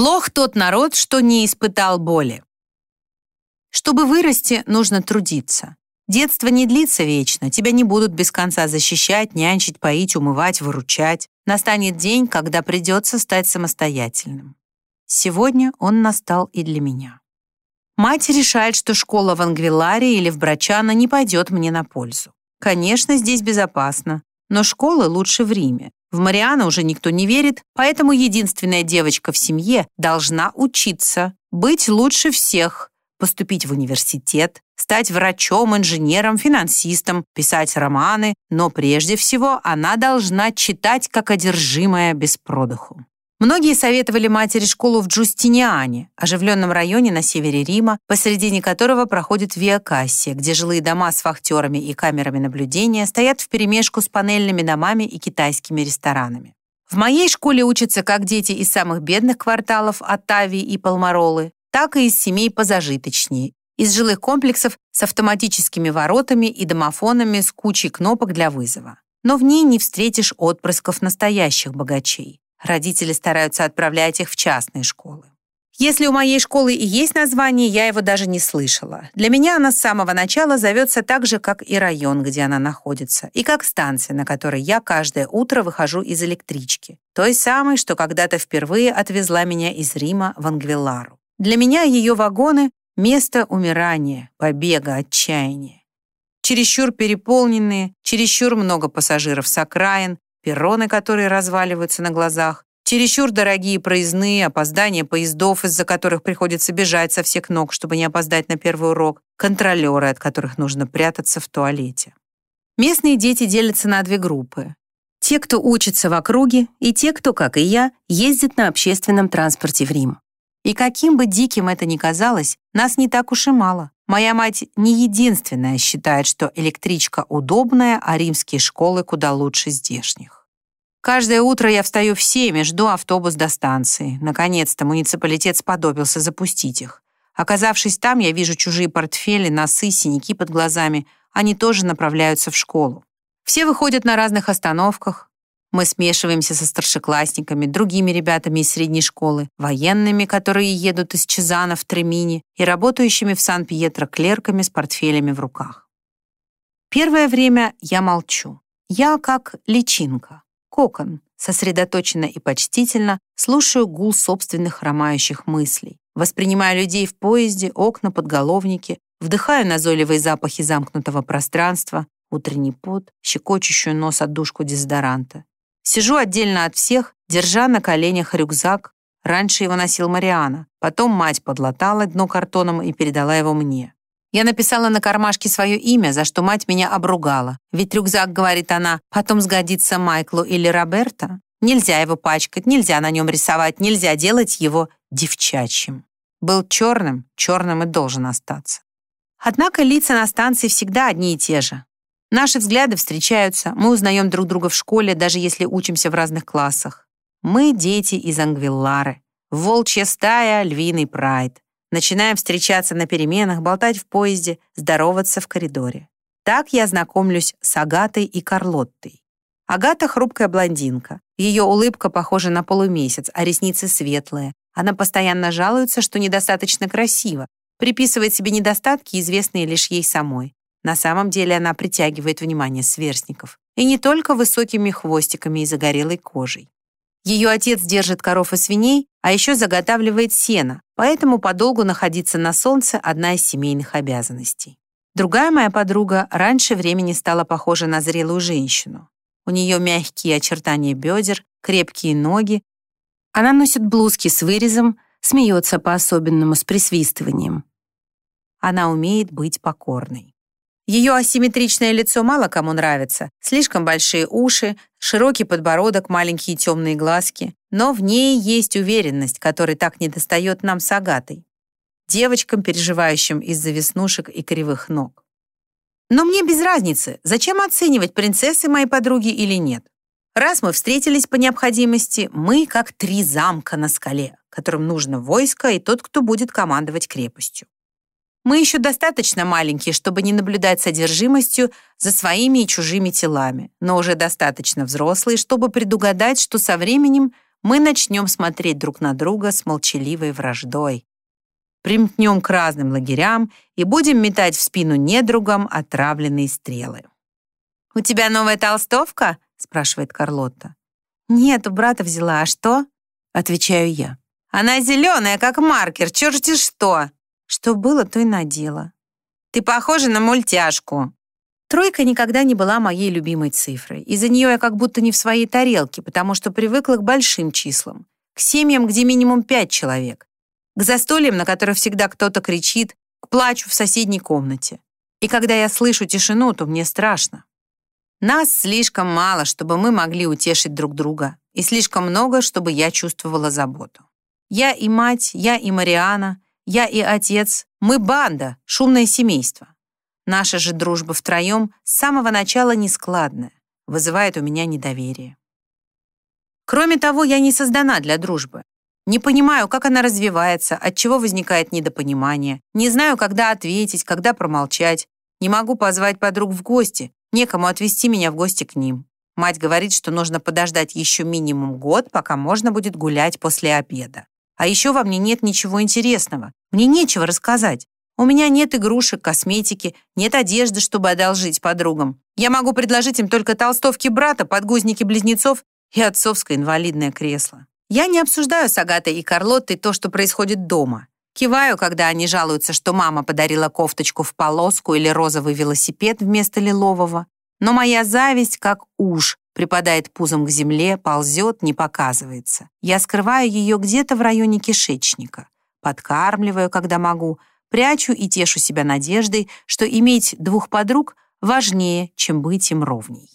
Плох тот народ, что не испытал боли. Чтобы вырасти, нужно трудиться. Детство не длится вечно, тебя не будут без конца защищать, нянчить, поить, умывать, выручать. Настанет день, когда придется стать самостоятельным. Сегодня он настал и для меня. Мать решает, что школа в Ангвиларе или в Брачано не пойдет мне на пользу. Конечно, здесь безопасно, но школы лучше в Риме. В Мариана уже никто не верит, поэтому единственная девочка в семье должна учиться, быть лучше всех, поступить в университет, стать врачом, инженером, финансистом, писать романы, но прежде всего она должна читать как одержимая без продыху. Многие советовали матери школу в Джустиниане, оживленном районе на севере Рима, посередине которого проходит Виа Кассия, где жилые дома с вахтерами и камерами наблюдения стоят вперемешку с панельными домами и китайскими ресторанами. В моей школе учатся как дети из самых бедных кварталов Оттавии и Палмаролы, так и из семей позажиточнее, из жилых комплексов с автоматическими воротами и домофонами с кучей кнопок для вызова. Но в ней не встретишь отпрысков настоящих богачей. Родители стараются отправлять их в частные школы. Если у моей школы и есть название, я его даже не слышала. Для меня она с самого начала зовется так же, как и район, где она находится, и как станция, на которой я каждое утро выхожу из электрички, той самой, что когда-то впервые отвезла меня из Рима в Ангвиллару. Для меня ее вагоны — место умирания, побега, отчаяния. Чересчур переполненные, чересчур много пассажиров с окраин, перроны, которые разваливаются на глазах, чересчур дорогие проездные, опоздания поездов, из-за которых приходится бежать со всех ног, чтобы не опоздать на первый урок, контролеры, от которых нужно прятаться в туалете. Местные дети делятся на две группы. Те, кто учится в округе, и те, кто, как и я, ездит на общественном транспорте в Рим. И каким бы диким это ни казалось, нас не так уж и мало. Моя мать не единственная считает, что электричка удобная, а римские школы куда лучше здешних. Каждое утро я встаю в семь и жду автобус до станции. Наконец-то муниципалитет сподобился запустить их. Оказавшись там, я вижу чужие портфели, носы, синяки под глазами. Они тоже направляются в школу. Все выходят на разных остановках, мы смешиваемся со старшеклассниками, другими ребятами из средней школы, военными, которые едут из Чезана в Тремини, и работающими в Сан-Пьетро клерками с портфелями в руках. Первое время я молчу. Я как личинка, кокон, сосредоточенно и почтительно слушаю гул собственных хромающих мыслей, воспринимаю людей в поезде, окна, подголовники, вдыхаю назойливые запахи замкнутого пространства, утренний пот, щекочущую нос отдушку дезодоранта. Сижу отдельно от всех, держа на коленях рюкзак. Раньше его носил Мариана, потом мать подлатала дно картоном и передала его мне. Я написала на кармашке свое имя, за что мать меня обругала. Ведь рюкзак, говорит она, потом сгодится Майклу или Роберто. Нельзя его пачкать, нельзя на нем рисовать, нельзя делать его девчачьим. Был черным, черным и должен остаться. Однако лица на станции всегда одни и те же. Наши взгляды встречаются, мы узнаем друг друга в школе, даже если учимся в разных классах. Мы дети из Ангвиллары. Волчья стая, львиный прайд. Начинаем встречаться на переменах, болтать в поезде, здороваться в коридоре. Так я знакомлюсь с Агатой и Карлоттой. Агата — хрупкая блондинка. Ее улыбка похожа на полумесяц, а ресницы светлые. Она постоянно жалуется, что недостаточно красиво, приписывает себе недостатки, известные лишь ей самой. На самом деле она притягивает внимание сверстников. И не только высокими хвостиками и загорелой кожей. Ее отец держит коров и свиней, а еще заготавливает сено, поэтому подолгу находиться на солнце – одна из семейных обязанностей. Другая моя подруга раньше времени стала похожа на зрелую женщину. У нее мягкие очертания бедер, крепкие ноги. Она носит блузки с вырезом, смеется по-особенному с присвистыванием. Она умеет быть покорной. Ее асимметричное лицо мало кому нравится. Слишком большие уши, широкий подбородок, маленькие темные глазки. Но в ней есть уверенность, которой так недостает нам с Агатой. Девочкам, переживающим из-за веснушек и кривых ног. Но мне без разницы, зачем оценивать, принцессы моей подруги или нет. Раз мы встретились по необходимости, мы как три замка на скале, которым нужно войско и тот, кто будет командовать крепостью. Мы еще достаточно маленькие, чтобы не наблюдать содержимостью за своими и чужими телами, но уже достаточно взрослые, чтобы предугадать, что со временем мы начнем смотреть друг на друга с молчаливой враждой. Примкнем к разным лагерям и будем метать в спину недругам отравленные стрелы. «У тебя новая толстовка?» — спрашивает Карлотта. «Нет, у брата взяла. А что?» — отвечаю я. «Она зеленая, как маркер. Черти что!» Что было, то и надела. «Ты похожа на мультяшку». Тройка никогда не была моей любимой цифрой. Из-за нее я как будто не в своей тарелке, потому что привыкла к большим числам. К семьям, где минимум пять человек. К застольям, на которых всегда кто-то кричит, к плачу в соседней комнате. И когда я слышу тишину, то мне страшно. Нас слишком мало, чтобы мы могли утешить друг друга, и слишком много, чтобы я чувствовала заботу. Я и мать, я и Мариана, я и отец, мы банда, шумное семейство. Наша же дружба втроем с самого начала нескладная, вызывает у меня недоверие. Кроме того, я не создана для дружбы. Не понимаю, как она развивается, от чего возникает недопонимание. Не знаю, когда ответить, когда промолчать. Не могу позвать подруг в гости, некому отвезти меня в гости к ним. Мать говорит, что нужно подождать еще минимум год, пока можно будет гулять после обеда. А еще во мне нет ничего интересного. Мне нечего рассказать. У меня нет игрушек, косметики, нет одежды, чтобы одолжить подругам. Я могу предложить им только толстовки брата, подгузники близнецов и отцовское инвалидное кресло. Я не обсуждаю с Агатой и Карлоттой то, что происходит дома. Киваю, когда они жалуются, что мама подарила кофточку в полоску или розовый велосипед вместо лилового. Но моя зависть, как уж, припадает пузом к земле, ползет, не показывается. Я скрываю ее где-то в районе кишечника. Подкармливаю, когда могу, прячу и тешу себя надеждой, что иметь двух подруг важнее, чем быть им ровней.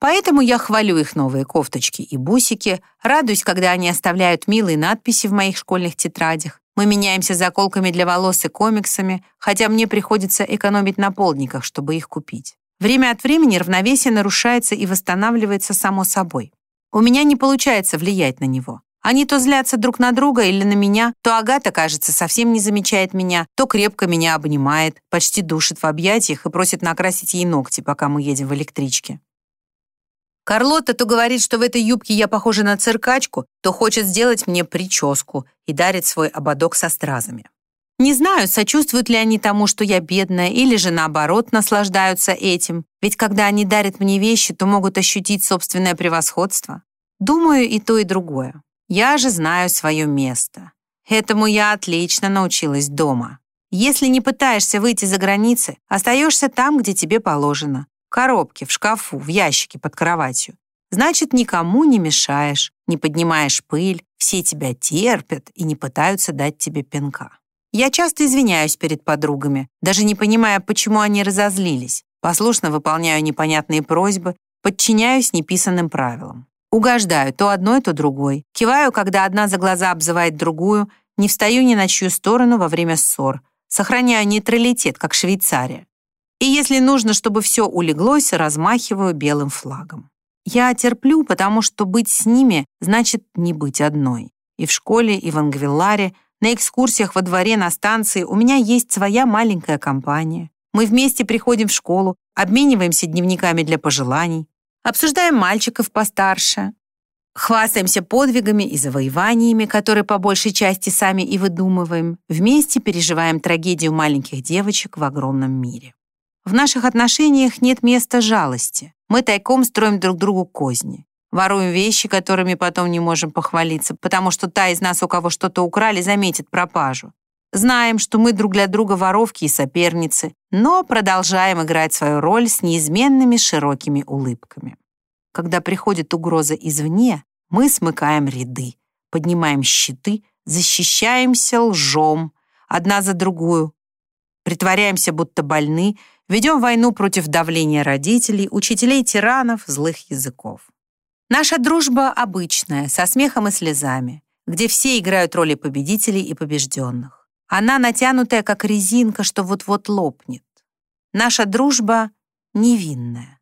Поэтому я хвалю их новые кофточки и бусики, радуюсь, когда они оставляют милые надписи в моих школьных тетрадях. Мы меняемся заколками для волос и комиксами, хотя мне приходится экономить на полдниках, чтобы их купить. Время от времени равновесие нарушается и восстанавливается само собой. У меня не получается влиять на него. Они то злятся друг на друга или на меня, то Агата, кажется, совсем не замечает меня, то крепко меня обнимает, почти душит в объятиях и просит накрасить ей ногти, пока мы едем в электричке. Карлотта то говорит, что в этой юбке я похожа на циркачку, то хочет сделать мне прическу и дарит свой ободок со стразами. Не знаю, сочувствуют ли они тому, что я бедная, или же наоборот наслаждаются этим, ведь когда они дарят мне вещи, то могут ощутить собственное превосходство. Думаю и то, и другое. Я же знаю свое место. Этому я отлично научилась дома. Если не пытаешься выйти за границы, остаешься там, где тебе положено. В коробке, в шкафу, в ящике под кроватью. Значит, никому не мешаешь, не поднимаешь пыль, все тебя терпят и не пытаются дать тебе пинка. Я часто извиняюсь перед подругами, даже не понимая, почему они разозлились. Послушно выполняю непонятные просьбы, подчиняюсь неписанным правилам. Угождаю то одной, то другой. Киваю, когда одна за глаза обзывает другую, не встаю ни на чью сторону во время ссор. Сохраняю нейтралитет, как Швейцария. И если нужно, чтобы все улеглось, размахиваю белым флагом. Я терплю, потому что быть с ними значит не быть одной. И в школе, и в Ангвилларе, на экскурсиях во дворе, на станции у меня есть своя маленькая компания. Мы вместе приходим в школу, обмениваемся дневниками для пожеланий, обсуждаем мальчиков постарше, хвастаемся подвигами и завоеваниями, которые по большей части сами и выдумываем, вместе переживаем трагедию маленьких девочек в огромном мире. В наших отношениях нет места жалости. Мы тайком строим друг другу козни. Воруем вещи, которыми потом не можем похвалиться, потому что та из нас, у кого что-то украли, заметит пропажу. Знаем, что мы друг для друга воровки и соперницы, но продолжаем играть свою роль с неизменными широкими улыбками. Когда приходит угроза извне, мы смыкаем ряды, поднимаем щиты, защищаемся лжом, одна за другую, притворяемся, будто больны, ведем войну против давления родителей, учителей-тиранов, злых языков. Наша дружба обычная, со смехом и слезами, где все играют роли победителей и побежденных. Она натянутая, как резинка, что вот-вот лопнет. Наша дружба невинная.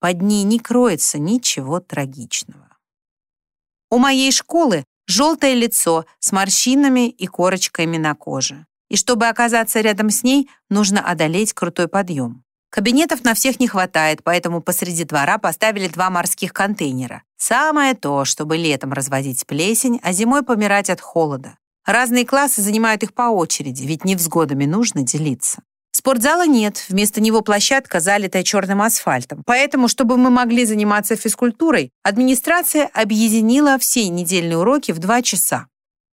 Под ней не кроется ничего трагичного. У моей школы желтое лицо с морщинами и корочками на коже. И чтобы оказаться рядом с ней, нужно одолеть крутой подъем. Кабинетов на всех не хватает, поэтому посреди двора поставили два морских контейнера. Самое то, чтобы летом разводить плесень, а зимой помирать от холода. Разные классы занимают их по очереди, ведь невзгодами нужно делиться. Спортзала нет, вместо него площадка, залитая черным асфальтом. Поэтому, чтобы мы могли заниматься физкультурой, администрация объединила все недельные уроки в два часа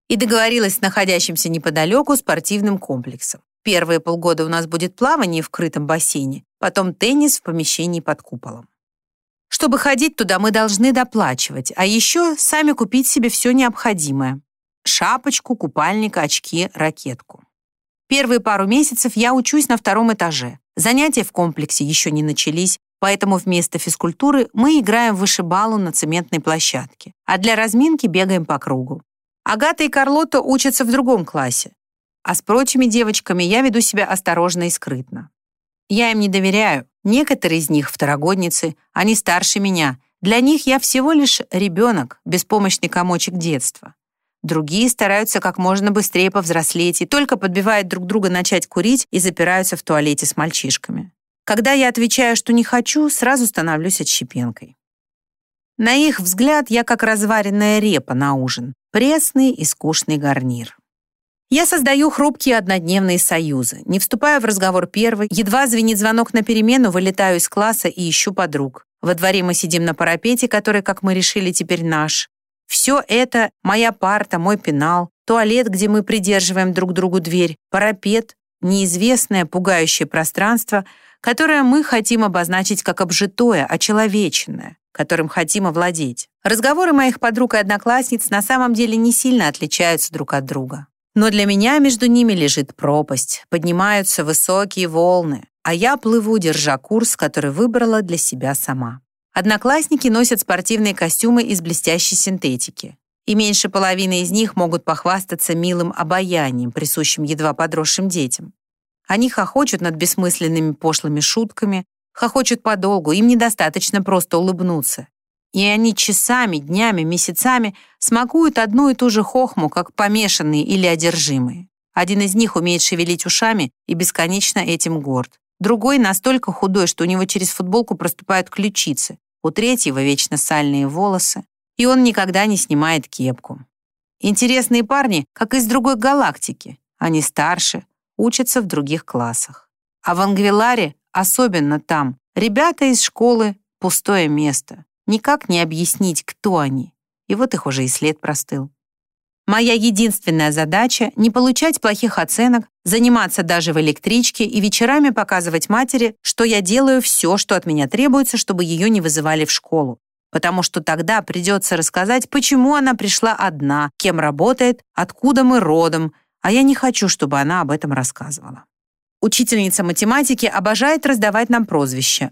и договорилась с находящимся неподалеку спортивным комплексом. Первые полгода у нас будет плавание в крытом бассейне, потом теннис в помещении под куполом. Чтобы ходить туда, мы должны доплачивать, а еще сами купить себе все необходимое. Шапочку, купальник, очки, ракетку. Первые пару месяцев я учусь на втором этаже. Занятия в комплексе еще не начались, поэтому вместо физкультуры мы играем в вышибалу на цементной площадке, а для разминки бегаем по кругу. Агата и Карлотта учатся в другом классе, а с прочими девочками я веду себя осторожно и скрытно. Я им не доверяю. Некоторые из них второгодницы, они старше меня. Для них я всего лишь ребенок, беспомощный комочек детства. Другие стараются как можно быстрее повзрослеть и только подбивают друг друга начать курить и запираются в туалете с мальчишками. Когда я отвечаю, что не хочу, сразу становлюсь отщепенкой. На их взгляд я как разваренная репа на ужин, пресный и скучный гарнир. Я создаю хрупкие однодневные союзы, не вступая в разговор первый, едва звенит звонок на перемену, вылетаю из класса и ищу подруг. Во дворе мы сидим на парапете, который, как мы решили, теперь наш. Все это — моя парта, мой пенал, туалет, где мы придерживаем друг другу дверь, парапет, неизвестное, пугающее пространство, которое мы хотим обозначить как обжитое, очеловеченное, которым хотим овладеть. Разговоры моих подруг и одноклассниц на самом деле не сильно отличаются друг от друга. Но для меня между ними лежит пропасть, поднимаются высокие волны, а я плыву, держа курс, который выбрала для себя сама. Одноклассники носят спортивные костюмы из блестящей синтетики. И меньше половины из них могут похвастаться милым обаянием, присущим едва подросшим детям. Они хохочут над бессмысленными пошлыми шутками, хохочут подолгу, им недостаточно просто улыбнуться. И они часами, днями, месяцами смакуют одну и ту же хохму, как помешанные или одержимые. Один из них умеет шевелить ушами и бесконечно этим горд. Другой настолько худой, что у него через футболку проступают ключицы. У третьего вечно сальные волосы. И он никогда не снимает кепку. Интересные парни, как из другой галактики. Они старше, учатся в других классах. А в Ангвиларе, особенно там, ребята из школы — пустое место. Никак не объяснить, кто они. И вот их уже и след простыл. Моя единственная задача — не получать плохих оценок, заниматься даже в электричке и вечерами показывать матери, что я делаю все, что от меня требуется, чтобы ее не вызывали в школу. Потому что тогда придется рассказать, почему она пришла одна, кем работает, откуда мы родом, а я не хочу, чтобы она об этом рассказывала. Учительница математики обожает раздавать нам прозвища.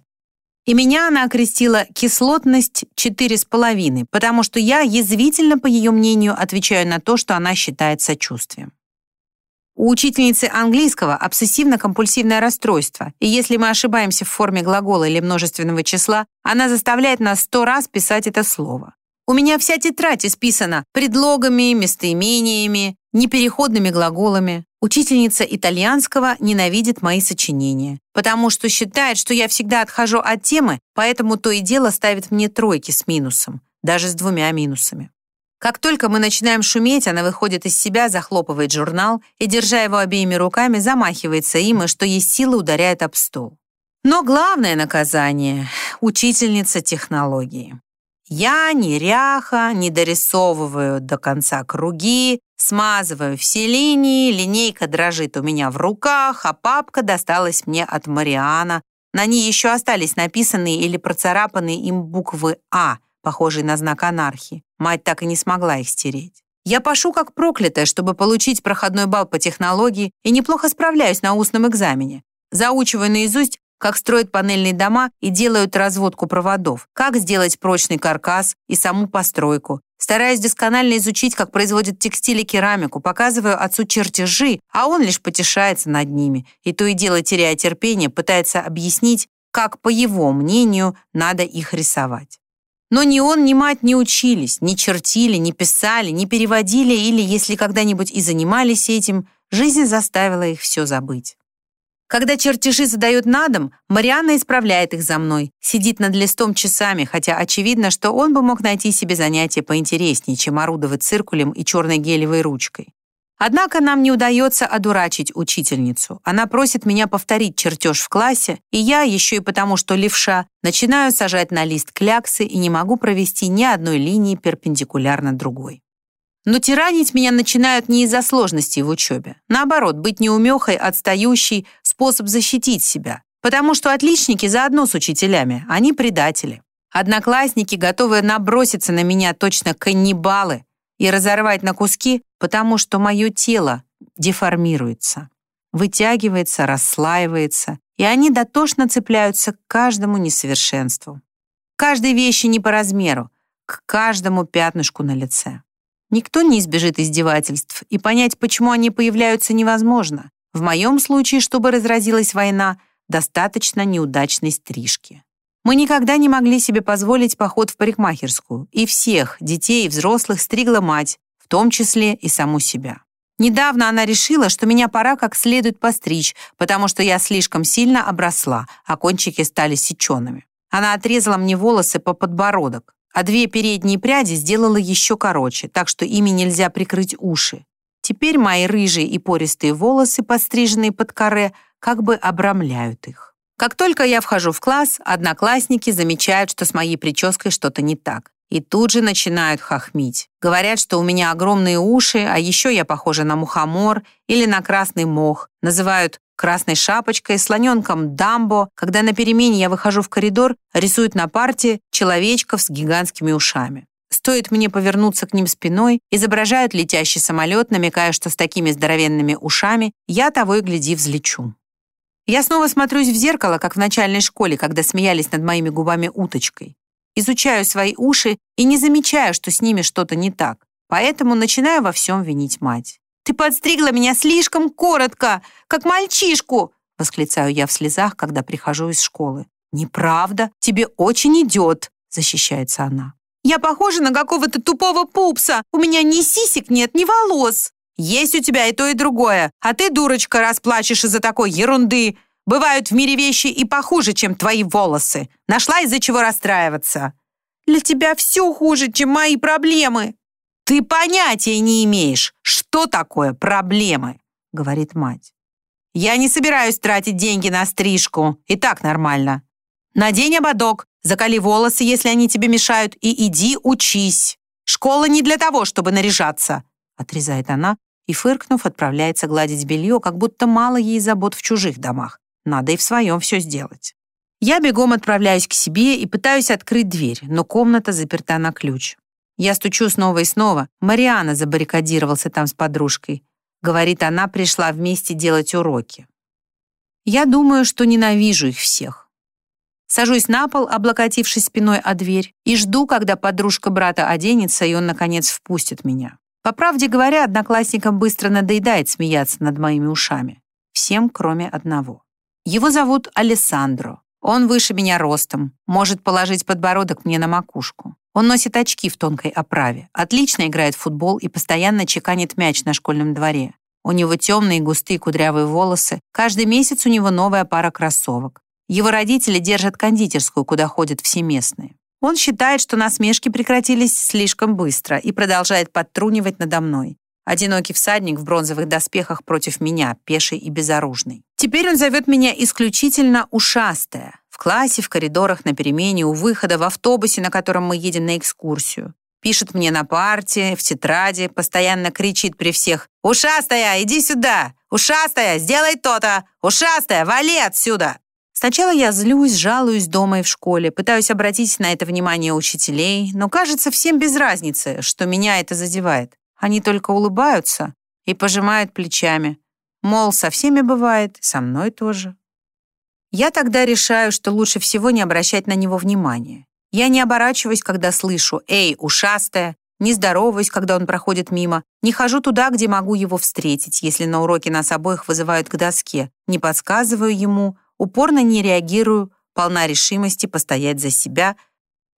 И меня она окрестила кислотность 4,5, потому что я язвительно, по ее мнению, отвечаю на то, что она считает сочувствием. У учительницы английского обсессивно-компульсивное расстройство, и если мы ошибаемся в форме глагола или множественного числа, она заставляет нас сто раз писать это слово. У меня вся тетрадь исписана предлогами, местоимениями, непереходными глаголами. Учительница итальянского ненавидит мои сочинения, потому что считает, что я всегда отхожу от темы, поэтому то и дело ставит мне тройки с минусом, даже с двумя минусами. Как только мы начинаем шуметь, она выходит из себя, захлопывает журнал и, держа его обеими руками, замахивается им и, что есть силы, ударяет об стол. Но главное наказание — учительница технологии. Я неряха, не дорисовываю до конца круги, Смазываю все линии, линейка дрожит у меня в руках, а папка досталась мне от Мариана. На ней еще остались написанные или процарапанные им буквы «А», похожие на знак анархии. Мать так и не смогла их стереть. Я пошу как проклятая, чтобы получить проходной балл по технологии и неплохо справляюсь на устном экзамене. Заучиваю наизусть как строят панельные дома и делают разводку проводов, как сделать прочный каркас и саму постройку. Стараюсь досконально изучить, как производят текстиль и керамику, показываю отцу чертежи, а он лишь потешается над ними и то и дело, теряя терпение, пытается объяснить, как, по его мнению, надо их рисовать. Но ни он, ни мать не учились, не чертили, не писали, не переводили или, если когда-нибудь и занимались этим, жизнь заставила их все забыть. Когда чертежи задают на дом, Марианна исправляет их за мной, сидит над листом часами, хотя очевидно, что он бы мог найти себе занятие поинтереснее, чем орудовать циркулем и черной гелевой ручкой. Однако нам не удается одурачить учительницу. Она просит меня повторить чертеж в классе, и я, еще и потому, что левша, начинаю сажать на лист кляксы и не могу провести ни одной линии перпендикулярно другой. Но тиранить меня начинают не из-за сложностей в учебе. Наоборот, быть неумехой, отстающей – способ защитить себя. Потому что отличники заодно с учителями, они предатели. Одноклассники, готовые наброситься на меня точно каннибалы и разорвать на куски, потому что мое тело деформируется, вытягивается, расслаивается, и они дотошно цепляются к каждому несовершенству. Каждой вещи не по размеру, к каждому пятнышку на лице. Никто не избежит издевательств, и понять, почему они появляются, невозможно. В моем случае, чтобы разразилась война, достаточно неудачной стрижки. Мы никогда не могли себе позволить поход в парикмахерскую, и всех, детей и взрослых, стригла мать, в том числе и саму себя. Недавно она решила, что меня пора как следует постричь, потому что я слишком сильно обросла, а кончики стали сечеными. Она отрезала мне волосы по подбородок, а две передние пряди сделала еще короче, так что ими нельзя прикрыть уши. Теперь мои рыжие и пористые волосы, подстриженные под каре, как бы обрамляют их. Как только я вхожу в класс, одноклассники замечают, что с моей прической что-то не так. И тут же начинают хохмить. Говорят, что у меня огромные уши, а еще я похожа на мухомор или на красный мох. Называют красной шапочкой, слоненком Дамбо, когда на перемене я выхожу в коридор, рисуют на парте человечков с гигантскими ушами. Стоит мне повернуться к ним спиной, изображают летящий самолет, намекая, что с такими здоровенными ушами я того и гляди взлечу. Я снова смотрюсь в зеркало, как в начальной школе, когда смеялись над моими губами уточкой. Изучаю свои уши и не замечаю, что с ними что-то не так, поэтому начинаю во всем винить мать. Ты подстригла меня слишком коротко, как мальчишку!» Восклицаю я в слезах, когда прихожу из школы. «Неправда, тебе очень идет!» Защищается она. «Я похожа на какого-то тупого пупса! У меня ни сисек нет, ни волос!» «Есть у тебя и то, и другое, а ты, дурочка, расплачешь из-за такой ерунды! Бывают в мире вещи и похуже, чем твои волосы! Нашла из-за чего расстраиваться!» «Для тебя все хуже, чем мои проблемы!» «Ты понятия не имеешь, что такое проблемы», — говорит мать. «Я не собираюсь тратить деньги на стрижку, и так нормально. Надень ободок, закали волосы, если они тебе мешают, и иди учись. Школа не для того, чтобы наряжаться», — отрезает она и, фыркнув, отправляется гладить белье, как будто мало ей забот в чужих домах. Надо и в своем все сделать. Я бегом отправляюсь к себе и пытаюсь открыть дверь, но комната заперта на ключ. Я стучу снова и снова. Мариана забаррикадировался там с подружкой. Говорит, она пришла вместе делать уроки. Я думаю, что ненавижу их всех. Сажусь на пол, облокотившись спиной о дверь, и жду, когда подружка брата оденется, и он, наконец, впустит меня. По правде говоря, одноклассникам быстро надоедает смеяться над моими ушами. Всем, кроме одного. Его зовут Алессандро. Он выше меня ростом, может положить подбородок мне на макушку. Он носит очки в тонкой оправе, отлично играет в футбол и постоянно чеканит мяч на школьном дворе. У него темные густые кудрявые волосы. Каждый месяц у него новая пара кроссовок. Его родители держат кондитерскую, куда ходят все местные. Он считает, что насмешки прекратились слишком быстро и продолжает подтрунивать надо мной. Одинокий всадник в бронзовых доспехах против меня, пеший и безоружный. Теперь он зовет меня исключительно ушастая. В классе, в коридорах, на перемене, у выхода, в автобусе, на котором мы едем на экскурсию. Пишет мне на парте, в тетради, постоянно кричит при всех «Ушастая, иди сюда! Ушастая, сделай то-то! Ушастая, вали отсюда!» Сначала я злюсь, жалуюсь дома и в школе, пытаюсь обратить на это внимание учителей, но кажется всем без разницы, что меня это задевает. Они только улыбаются и пожимают плечами. Мол, со всеми бывает, со мной тоже. Я тогда решаю, что лучше всего не обращать на него внимания. Я не оборачиваюсь, когда слышу «Эй, ушастая!», не здороваюсь, когда он проходит мимо, не хожу туда, где могу его встретить, если на уроке нас обоих вызывают к доске, не подсказываю ему, упорно не реагирую, полна решимости постоять за себя.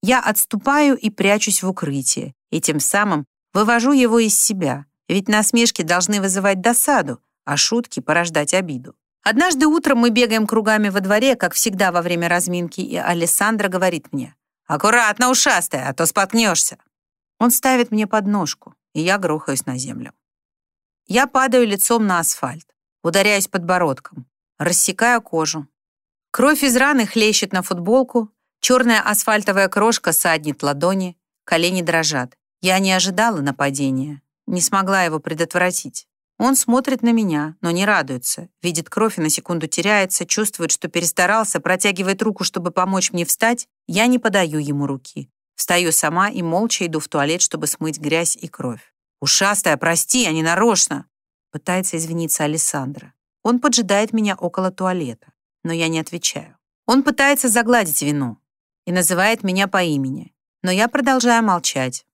Я отступаю и прячусь в укрытие, и тем самым вывожу его из себя, ведь насмешки должны вызывать досаду, а шутки порождать обиду. Однажды утром мы бегаем кругами во дворе, как всегда во время разминки, и Алессандра говорит мне, «Аккуратно, ушастая, а то споткнешься». Он ставит мне подножку, и я грохаюсь на землю. Я падаю лицом на асфальт, ударяюсь подбородком, рассекаю кожу. Кровь из раны хлещет на футболку, черная асфальтовая крошка саднет ладони, колени дрожат. Я не ожидала нападения, не смогла его предотвратить. Он смотрит на меня, но не радуется, видит кровь и на секунду теряется, чувствует, что перестарался, протягивает руку, чтобы помочь мне встать. Я не подаю ему руки. Встаю сама и молча иду в туалет, чтобы смыть грязь и кровь. «Ушастая, прости, я не нарочно!» Пытается извиниться Александра. Он поджидает меня около туалета, но я не отвечаю. Он пытается загладить вину и называет меня по имени, но я продолжаю молчать.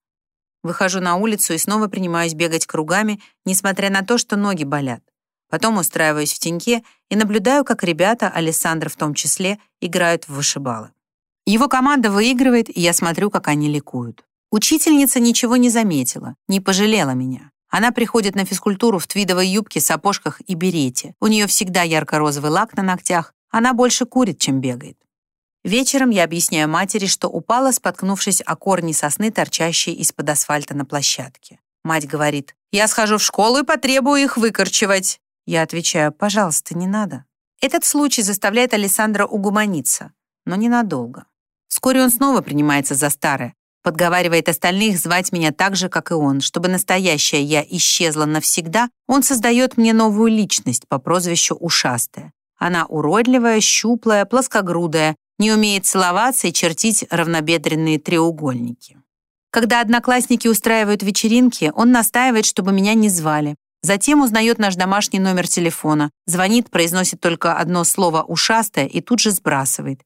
Выхожу на улицу и снова принимаюсь бегать кругами, несмотря на то, что ноги болят. Потом устраиваюсь в теньке и наблюдаю, как ребята, Александр в том числе, играют в вышибалы. Его команда выигрывает, и я смотрю, как они ликуют. Учительница ничего не заметила, не пожалела меня. Она приходит на физкультуру в твидовой юбке, сапожках и берете. У нее всегда ярко-розовый лак на ногтях. Она больше курит, чем бегает. Вечером я объясняю матери, что упала, споткнувшись о корни сосны, торчащие из-под асфальта на площадке. Мать говорит, «Я схожу в школу и потребую их выкорчевать». Я отвечаю, «Пожалуйста, не надо». Этот случай заставляет Александра угуманиться, но ненадолго. Вскоре он снова принимается за старое, подговаривает остальных звать меня так же, как и он. Чтобы настоящая я исчезла навсегда, он создает мне новую личность по прозвищу Ушастая. Она уродливая, щуплая, плоскогрудая, не умеет целоваться и чертить равнобедренные треугольники. Когда одноклассники устраивают вечеринки, он настаивает, чтобы меня не звали. Затем узнает наш домашний номер телефона, звонит, произносит только одно слово «ушастая» и тут же сбрасывает.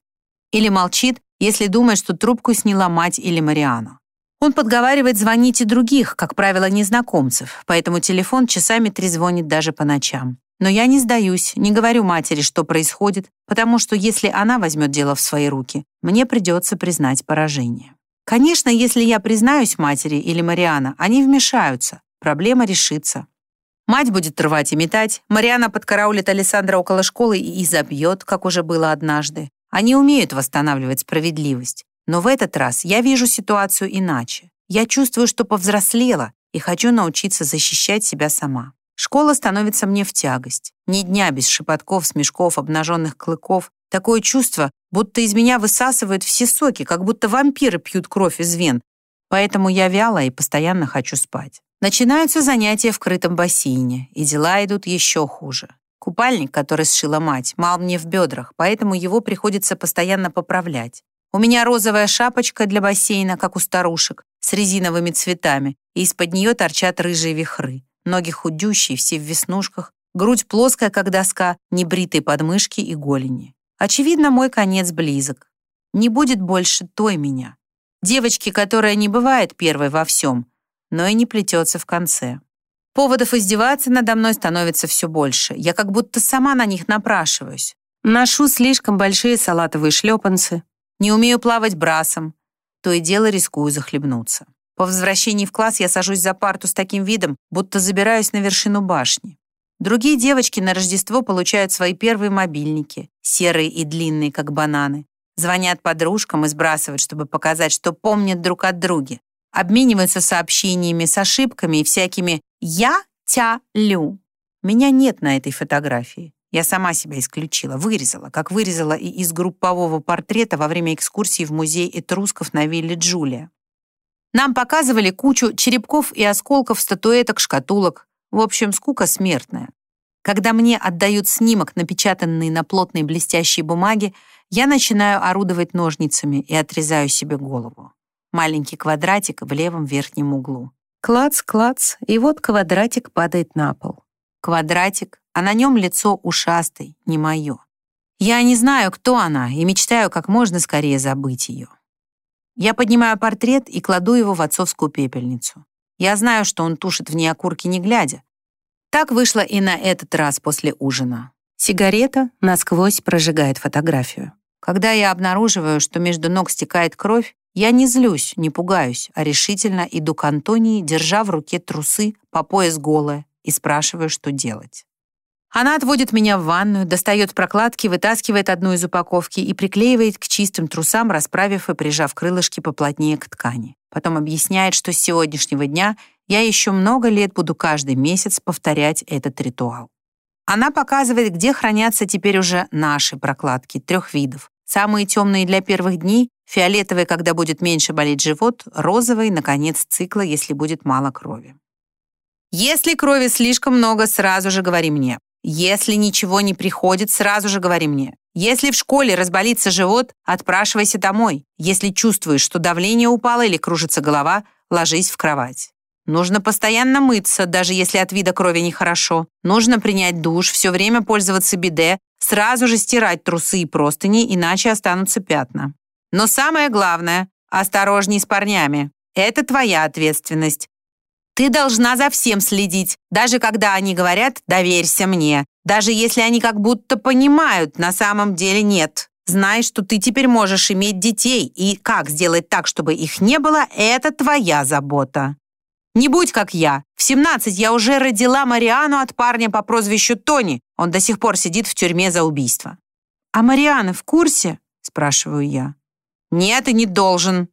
Или молчит, если думает, что трубку сняла мать или Мариана. Он подговаривает звонить и других, как правило, незнакомцев, поэтому телефон часами трезвонит даже по ночам. Но я не сдаюсь, не говорю матери, что происходит, потому что если она возьмет дело в свои руки, мне придется признать поражение. Конечно, если я признаюсь матери или Мариана, они вмешаются, проблема решится. Мать будет рвать и метать, Мариана подкараулит Александра около школы и забьет, как уже было однажды. Они умеют восстанавливать справедливость. Но в этот раз я вижу ситуацию иначе. Я чувствую, что повзрослела и хочу научиться защищать себя сама. Школа становится мне в тягость. Ни дня без шепотков, смешков, обнаженных клыков. Такое чувство, будто из меня высасывают все соки, как будто вампиры пьют кровь из вен. Поэтому я вяла и постоянно хочу спать. Начинаются занятия в крытом бассейне, и дела идут еще хуже. Купальник, который сшила мать, мал мне в бедрах, поэтому его приходится постоянно поправлять. У меня розовая шапочка для бассейна, как у старушек, с резиновыми цветами, и из-под нее торчат рыжие вихры. Ноги худющие, все в веснушках, грудь плоская, как доска, небритые подмышки и голени. Очевидно, мой конец близок. Не будет больше той меня. Девочки, которая не бывает первой во всем, но и не плетется в конце. Поводов издеваться надо мной становится все больше. Я как будто сама на них напрашиваюсь. Ношу слишком большие салатовые шлепанцы, не умею плавать брасом, то и дело рискую захлебнуться. По возвращении в класс я сажусь за парту с таким видом, будто забираюсь на вершину башни. Другие девочки на Рождество получают свои первые мобильники, серые и длинные, как бананы. Звонят подружкам и сбрасывают, чтобы показать, что помнят друг от друга обмениваются сообщениями с ошибками и всякими «я тя лю». Меня нет на этой фотографии. Я сама себя исключила, вырезала, как вырезала и из группового портрета во время экскурсии в музей этрусков на вилле Джулия. Нам показывали кучу черепков и осколков статуэток, шкатулок. В общем, скука смертная. Когда мне отдают снимок, напечатанный на плотной блестящей бумаге, я начинаю орудовать ножницами и отрезаю себе голову маленький квадратик в левом верхнем углу. Клац, клац, и вот квадратик падает на пол. Квадратик, а на нем лицо ушастой, не мое. Я не знаю, кто она, и мечтаю как можно скорее забыть ее. Я поднимаю портрет и кладу его в отцовскую пепельницу. Я знаю, что он тушит в ней окурки не глядя. Так вышло и на этот раз после ужина. Сигарета насквозь прожигает фотографию. Когда я обнаруживаю, что между ног стекает кровь, я не злюсь, не пугаюсь, а решительно иду к Антонии, держа в руке трусы по пояс голая, и спрашиваю, что делать. Она отводит меня в ванную, достает прокладки, вытаскивает одну из упаковки и приклеивает к чистым трусам, расправив и прижав крылышки поплотнее к ткани. Потом объясняет, что с сегодняшнего дня я еще много лет буду каждый месяц повторять этот ритуал. Она показывает, где хранятся теперь уже наши прокладки трех видов. Самые темные для первых дней, фиолетовые, когда будет меньше болеть живот, розовый, на конец цикла, если будет мало крови. Если крови слишком много, сразу же говори мне. Если ничего не приходит, сразу же говори мне. Если в школе разболится живот, отпрашивайся домой. Если чувствуешь, что давление упало или кружится голова, ложись в кровать. Нужно постоянно мыться, даже если от вида крови нехорошо. Нужно принять душ, все время пользоваться биде, сразу же стирать трусы и простыни, иначе останутся пятна. Но самое главное – осторожней с парнями. Это твоя ответственность. Ты должна за всем следить, даже когда они говорят «доверься мне», даже если они как будто понимают, на самом деле нет. Знай, что ты теперь можешь иметь детей, и как сделать так, чтобы их не было, это твоя забота. Не будь как я. В 17 я уже родила Мариану от парня по прозвищу Тони. Он до сих пор сидит в тюрьме за убийство. «А Мариана в курсе?» – спрашиваю я. «Нет, и не должен.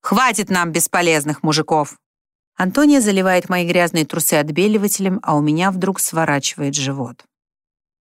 Хватит нам бесполезных мужиков». Антония заливает мои грязные трусы отбеливателем, а у меня вдруг сворачивает живот.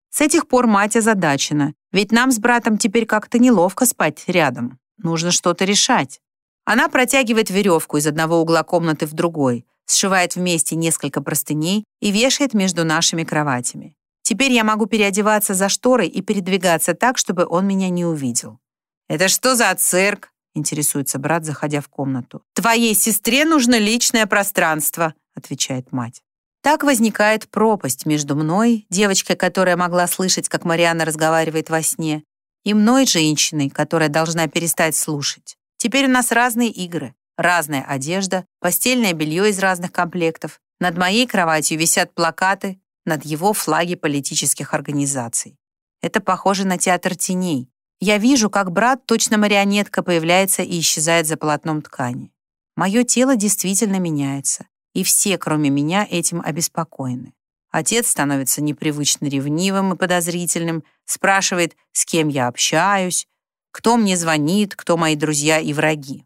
С этих пор мать озадачена, ведь нам с братом теперь как-то неловко спать рядом. Нужно что-то решать. Она протягивает веревку из одного угла комнаты в другой, сшивает вместе несколько простыней и вешает между нашими кроватями. Теперь я могу переодеваться за шторой и передвигаться так, чтобы он меня не увидел. «Это что за цирк?» Интересуется брат, заходя в комнату. «Твоей сестре нужно личное пространство», отвечает мать. Так возникает пропасть между мной, девочкой, которая могла слышать, как Марианна разговаривает во сне, и мной, женщиной, которая должна перестать слушать. Теперь у нас разные игры, разная одежда, постельное белье из разных комплектов. Над моей кроватью висят плакаты, над его флаги политических организаций. Это похоже на театр теней, я вижу, как брат, точно марионетка, появляется и исчезает за полотном ткани. Мое тело действительно меняется, и все, кроме меня, этим обеспокоены. Отец становится непривычно ревнивым и подозрительным, спрашивает, с кем я общаюсь, кто мне звонит, кто мои друзья и враги.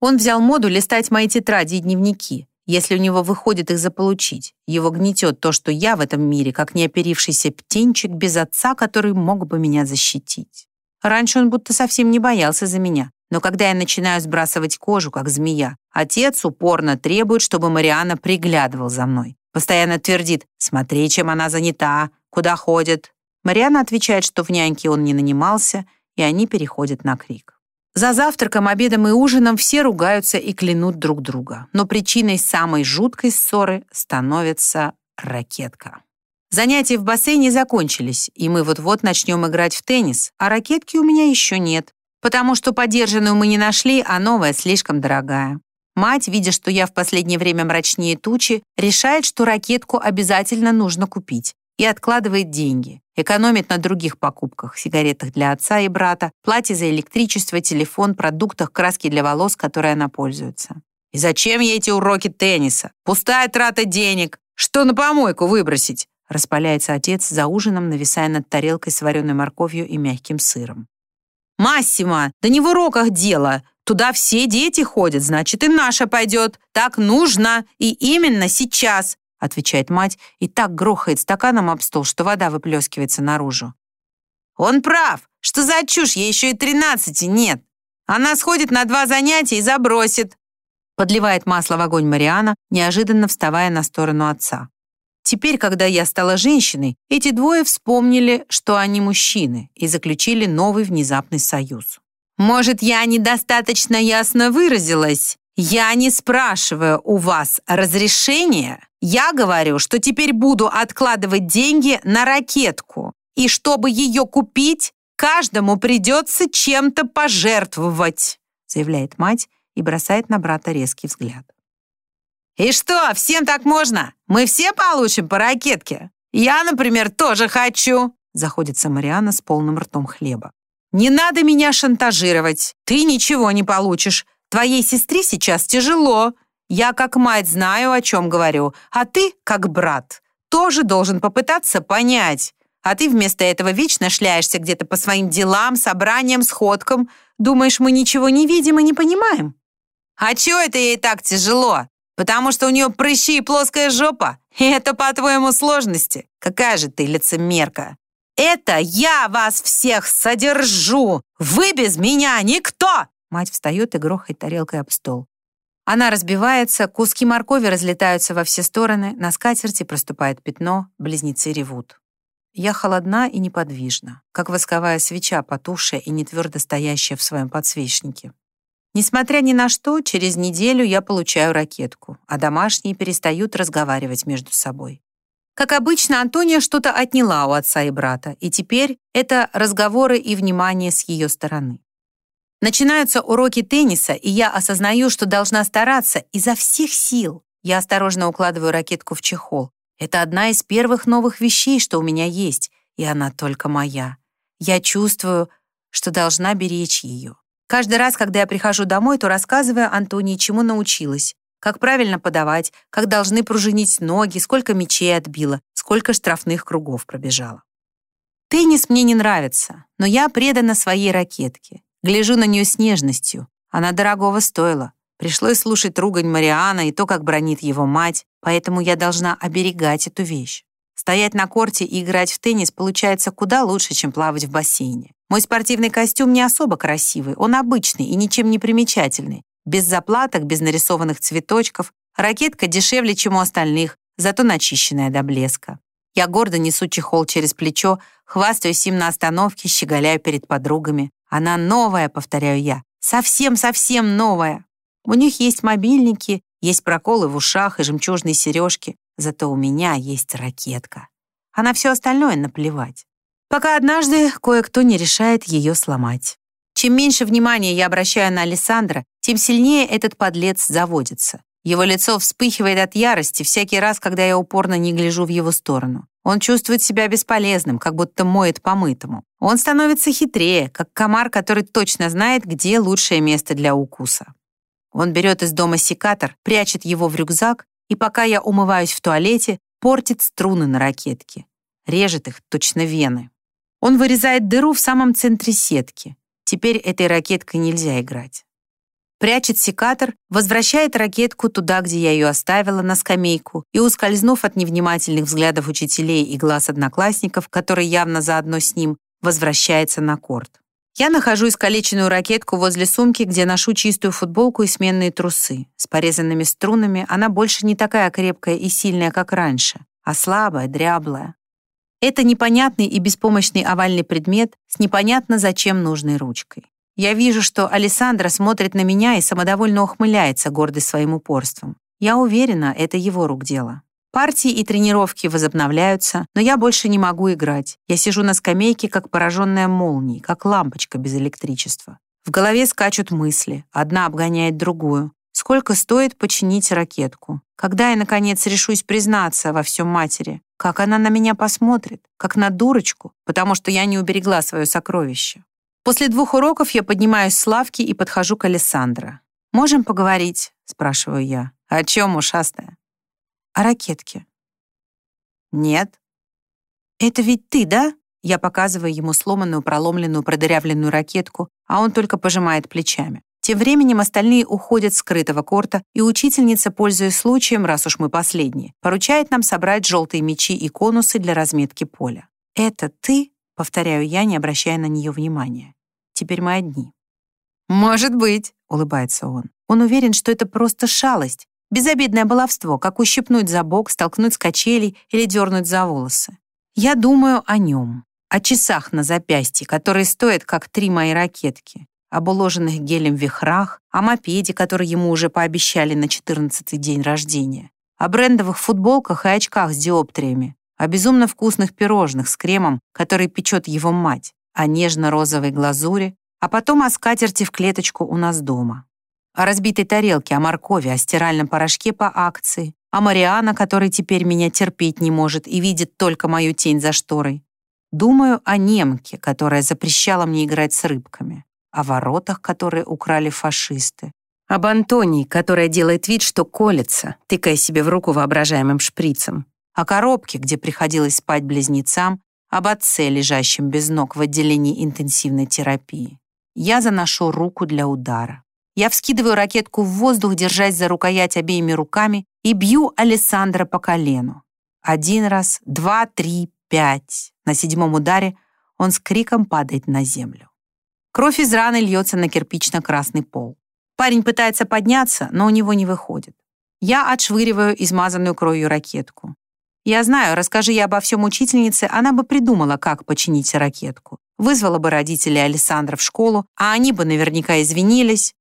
Он взял моду листать мои тетради и дневники, если у него выходит их заполучить. Его гнетет то, что я в этом мире, как неоперившийся птенчик без отца, который мог бы меня защитить. Раньше он будто совсем не боялся за меня. Но когда я начинаю сбрасывать кожу, как змея, отец упорно требует, чтобы Мариана приглядывал за мной. Постоянно твердит «Смотри, чем она занята, куда ходит». Мариана отвечает, что в няньке он не нанимался, и они переходят на крик. За завтраком, обедом и ужином все ругаются и клянут друг друга. Но причиной самой жуткой ссоры становится ракетка. Занятия в бассейне закончились, и мы вот-вот начнем играть в теннис, а ракетки у меня еще нет, потому что подержанную мы не нашли, а новая слишком дорогая. Мать, видя, что я в последнее время мрачнее тучи, решает, что ракетку обязательно нужно купить и откладывает деньги. Экономит на других покупках, сигаретах для отца и брата, платье за электричество, телефон, продуктах, краски для волос, которые она пользуется. И зачем ей эти уроки тенниса? Пустая трата денег. Что на помойку выбросить? Распаляется отец за ужином, нависая над тарелкой с вареной морковью и мягким сыром. «Массимо, да не в уроках дело. Туда все дети ходят, значит, и наша пойдет. Так нужно, и именно сейчас», отвечает мать и так грохает стаканом об стол, что вода выплескивается наружу. «Он прав. Что за чушь? Ей еще и тринадцати нет. Она сходит на два занятия и забросит», подливает масло в огонь Мариана, неожиданно вставая на сторону отца. Теперь, когда я стала женщиной, эти двое вспомнили, что они мужчины, и заключили новый внезапный союз. Может, я недостаточно ясно выразилась? Я не спрашиваю у вас разрешения. Я говорю, что теперь буду откладывать деньги на ракетку. И чтобы ее купить, каждому придется чем-то пожертвовать, заявляет мать и бросает на брата резкий взгляд. «И что, всем так можно? Мы все получим по ракетке? Я, например, тоже хочу!» Заходится Мариана с полным ртом хлеба. «Не надо меня шантажировать. Ты ничего не получишь. Твоей сестре сейчас тяжело. Я как мать знаю, о чем говорю, а ты, как брат, тоже должен попытаться понять. А ты вместо этого вечно шляешься где-то по своим делам, собраниям, сходкам. Думаешь, мы ничего не видим и не понимаем? А чё это ей так тяжело? Потому что у нее прыщи и плоская жопа? И это, по-твоему, сложности? Какая же ты лицемерка? Это я вас всех содержу! Вы без меня никто!» Мать встает и грохает тарелкой об стол. Она разбивается, куски моркови разлетаются во все стороны, на скатерти проступает пятно, близнецы ревут. Я холодна и неподвижна, как восковая свеча, потухшая и нетвердо стоящая в своем подсвечнике. Несмотря ни на что, через неделю я получаю ракетку, а домашние перестают разговаривать между собой. Как обычно, Антония что-то отняла у отца и брата, и теперь это разговоры и внимание с ее стороны. Начинаются уроки тенниса, и я осознаю, что должна стараться изо всех сил. Я осторожно укладываю ракетку в чехол. Это одна из первых новых вещей, что у меня есть, и она только моя. Я чувствую, что должна беречь ее. Каждый раз, когда я прихожу домой, то рассказываю Антонии, чему научилась, как правильно подавать, как должны пружинить ноги, сколько мячей отбила, сколько штрафных кругов пробежала. Теннис мне не нравится, но я предана своей ракетке. Гляжу на нее с нежностью. Она дорогого стоила. Пришлось слушать ругань Мариана и то, как бронит его мать, поэтому я должна оберегать эту вещь. Стоять на корте и играть в теннис получается куда лучше, чем плавать в бассейне. Мой спортивный костюм не особо красивый, он обычный и ничем не примечательный. Без заплаток, без нарисованных цветочков. Ракетка дешевле, чем у остальных, зато начищенная до блеска. Я гордо несу чехол через плечо, хвастаюсь им на остановке, щеголяю перед подругами. Она новая, повторяю я, совсем-совсем новая. У них есть мобильники, есть проколы в ушах и жемчужные сережки, зато у меня есть ракетка. А на все остальное наплевать. Пока однажды кое-кто не решает ее сломать. Чем меньше внимания я обращаю на Александра, тем сильнее этот подлец заводится. Его лицо вспыхивает от ярости всякий раз, когда я упорно не гляжу в его сторону. Он чувствует себя бесполезным, как будто моет помытому. Он становится хитрее, как комар, который точно знает, где лучшее место для укуса. Он берет из дома секатор, прячет его в рюкзак, и пока я умываюсь в туалете, портит струны на ракетке. Режет их точно вены. Он вырезает дыру в самом центре сетки. Теперь этой ракеткой нельзя играть. Прячет секатор, возвращает ракетку туда, где я ее оставила, на скамейку, и, ускользнув от невнимательных взглядов учителей и глаз одноклассников, которые явно заодно с ним, возвращается на корт. Я нахожу искалеченную ракетку возле сумки, где ношу чистую футболку и сменные трусы. С порезанными струнами она больше не такая крепкая и сильная, как раньше, а слабая, дряблая. Это непонятный и беспомощный овальный предмет с непонятно зачем нужной ручкой. Я вижу, что Александра смотрит на меня и самодовольно ухмыляется, гордый своим упорством. Я уверена, это его рук дело. Партии и тренировки возобновляются, но я больше не могу играть. Я сижу на скамейке, как пораженная молнией, как лампочка без электричества. В голове скачут мысли, одна обгоняет другую. Сколько стоит починить ракетку? Когда я, наконец, решусь признаться во всем матери? Как она на меня посмотрит? Как на дурочку? Потому что я не уберегла свое сокровище. После двух уроков я поднимаюсь с лавки и подхожу к Александро. «Можем поговорить?» — спрашиваю я. «О чем, ушастая?» «О ракетке». «Нет». «Это ведь ты, да?» Я показываю ему сломанную, проломленную, продырявленную ракетку, а он только пожимает плечами. Тем временем остальные уходят с скрытого корта, и учительница, пользуясь случаем, раз уж мы последние, поручает нам собрать желтые мечи и конусы для разметки поля. «Это ты?» — повторяю я, не обращая на нее внимания. «Теперь мы одни». «Может быть», — улыбается он. Он уверен, что это просто шалость, безобидное баловство, как ущипнуть за бок, столкнуть с качелей или дернуть за волосы. Я думаю о нем, о часах на запястье, которые стоят, как три мои ракетки, об уложенных гелем вихрах, о мопеде, который ему уже пообещали на 14-й день рождения, о брендовых футболках и очках с диоптриями, о безумно вкусных пирожных с кремом, который печет его мать, о нежно-розовой глазури, а потом о скатерти в клеточку у нас дома, о разбитой тарелке, о моркови, о стиральном порошке по акции, о Мариана, который теперь меня терпеть не может и видит только мою тень за шторой. Думаю о немке, которая запрещала мне играть с рыбками о воротах, которые украли фашисты, об Антонии, которая делает вид, что колется, тыкая себе в руку воображаемым шприцем, о коробке, где приходилось спать близнецам, об отце, лежащем без ног в отделении интенсивной терапии. Я заношу руку для удара. Я вскидываю ракетку в воздух, держась за рукоять обеими руками, и бью Александра по колену. Один раз, два, три, пять. На седьмом ударе он с криком падает на землю. Кровь из раны льется на кирпично-красный пол. Парень пытается подняться, но у него не выходит. Я отшвыриваю измазанную кровью ракетку. Я знаю, расскажи я обо всем учительнице, она бы придумала, как починить ракетку. Вызвала бы родителей Александра в школу, а они бы наверняка извинились.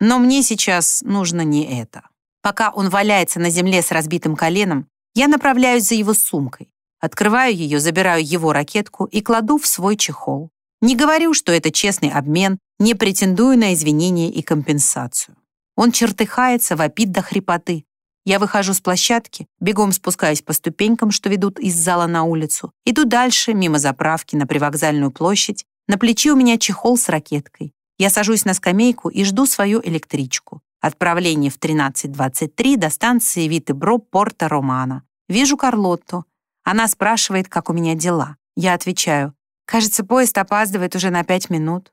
Но мне сейчас нужно не это. Пока он валяется на земле с разбитым коленом, я направляюсь за его сумкой. Открываю ее, забираю его ракетку и кладу в свой чехол. Не говорю, что это честный обмен, не претендую на извинения и компенсацию. Он чертыхается, вопит до хрипоты, я выхожу с площадки, бегом спускаюсь по ступенькам, что ведут из зала на улицу, иду дальше, мимо заправки, на привокзальную площадь. На плече у меня чехол с ракеткой. Я сажусь на скамейку и жду свою электричку. Отправление в 13.23 до станции Витебро Порта Романа. Вижу Карлотту. Она спрашивает, как у меня дела. Я отвечаю, кажется, поезд опаздывает уже на пять минут.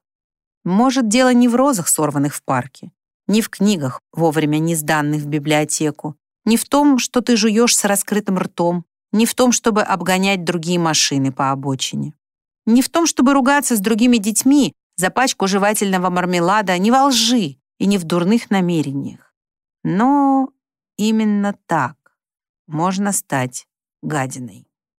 Может, дело не в розах, сорванных в парке, не в книгах, вовремя не сданных в библиотеку, не в том, что ты жуешь с раскрытым ртом, не в том, чтобы обгонять другие машины по обочине. Не в том, чтобы ругаться с другими детьми за пачку жевательного мармелада, не во лжи и не в дурных намерениях. Но именно так можно стать гадиной.